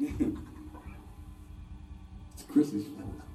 it's Chris's fault.